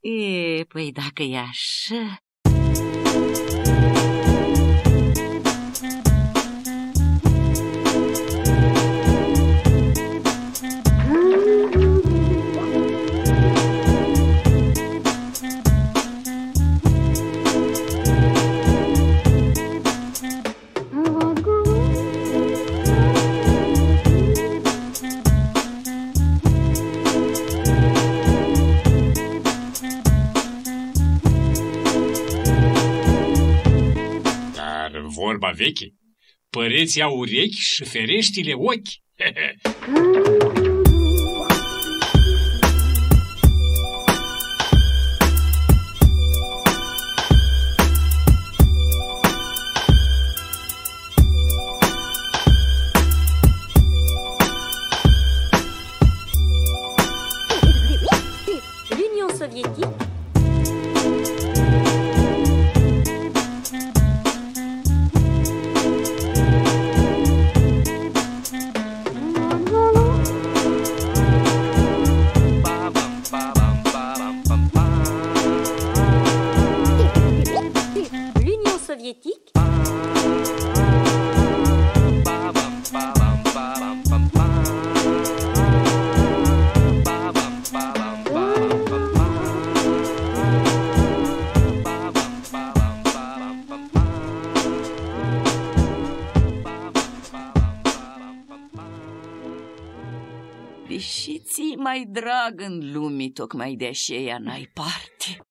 E, păi dacă e așa... vorba veche, păreții au urechi și fereștile ochi. L'Union soviétique soviétique Deși ți mai drag în lumii, tocmai de aceea n-ai parte.